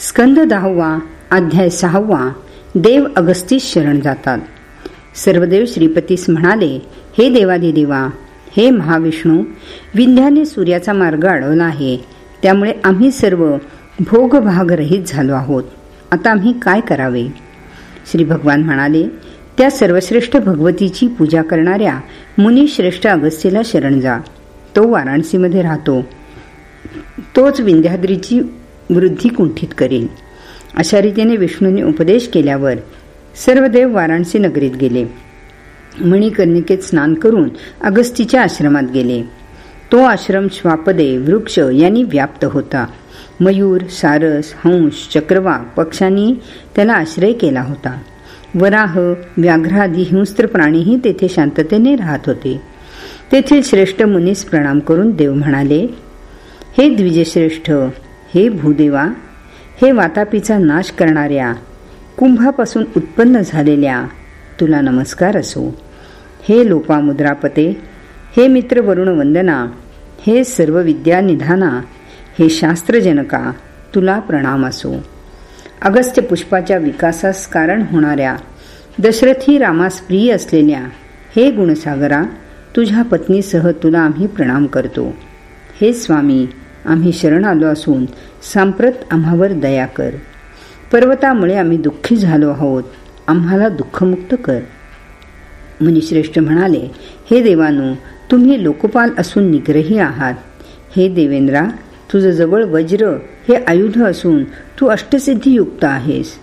स्कंद दहावा अध्याय सहावा देव अगस्तीस शरण जातात. सर्वदेव श्रीपतीस म्हणाले हे देवा हे महाविष्णू विंध्याने सूर्याचा मार्ग अडवला आहे. त्यामुळे आम्ही सर्व भोगभागरहित झालो आहोत. आता आम्ही काय करावे? श्री भगवान म्हणाले त्या सर्वश्रेष्ठ भगवतीची पूजा करणाऱ्या मुनिश्रेष्ठ अगस्तीला शरण जा. तो वाराणसीमध्ये राहतो. तोच विंध्याद्रीची वृद्धी कुंठित करेल अशा रीतीने विष्णूने उपदेश केल्यावर सर्व देव वाराणसी नगरीत गेले. मणिकर्णिकेत स्नान करून अगस्तीच्या आश्रमात गेले. तो आश्रम श्वापदे वृक्ष यांनी व्याप्त होता. मयूर सारस हंस चक्रवा पक्षांनी त्याला आश्रय केला होता. वराह व्याघ्रादी हिंस्त्र प्राणीही तेथे शांततेने राहत होते. तेथील श्रेष्ठ मुनीस प्रणाम करून देव म्हणाले हे द्विजश्रेष्ठ हे भूदेवा हे वातापीचा नाश करणाऱ्या कुंभापासून उत्पन्न झालेल्या तुला नमस्कार असो. हे लोपामुद्रापते हे मित्र वरुण वंदना हे सर्व विद्या निधाना हे शास्त्रजनका तुला प्रणाम असो. अगस्त्य पुष्पाच्या विकासास कारण होणाऱ्या दशरथी रामास प्रिय असलेल्या हे गुणसागरा तुझ्या पत्नीसह तुला आम्ही प्रणाम करतो. हे स्वामी आम्ही शरण आलो असून सांप्रत आम्हावर दया कर. पर्वतामुळे आम्ही दुःखी झालो आहोत. आम्हाला दुःखमुक्त कर. मुनिश्रेष्ठ म्हणाले हे देवानू तुम्ही लोकपाल असून निग्रही आहात. हे देवेंद्रा तुझं जवळ वज्र हे आयुध असून तू अष्टसिद्धीयुक्त आहेस.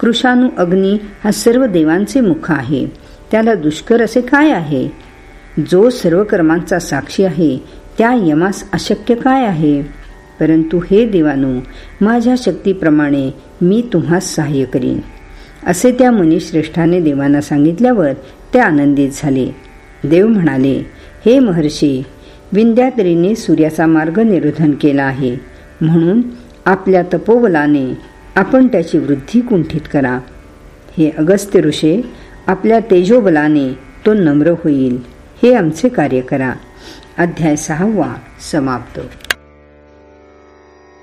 कृषाणू अग्नी हा सर्व देवांचे मुख आहे. त्याला दुष्कर असे काय आहे? जो सर्व कर्मांचा साक्षी आहे त्या यमास अशक्य काय आहे? परंतु हे देवानो माझ्या शक्तीप्रमाणे मी तुम्हास सहाय्य करीन. असे त्या मुनिश्रेष्ठाने देवांना सांगितल्यावर ते आनंदित झाले. देव म्हणाले हे महर्षी विंध्यात्रीने सूर्याचा मार्ग निरोधन केला आहे. म्हणून आपल्या तपोबलाने आपण त्याची वृद्धी कुंठित करा. हे अगस्त्य ऋषे आपल्या तेजोबलाने तो नम्र होईल. हे आमचे कार्य करा. अध्याय सहावा समाप्त.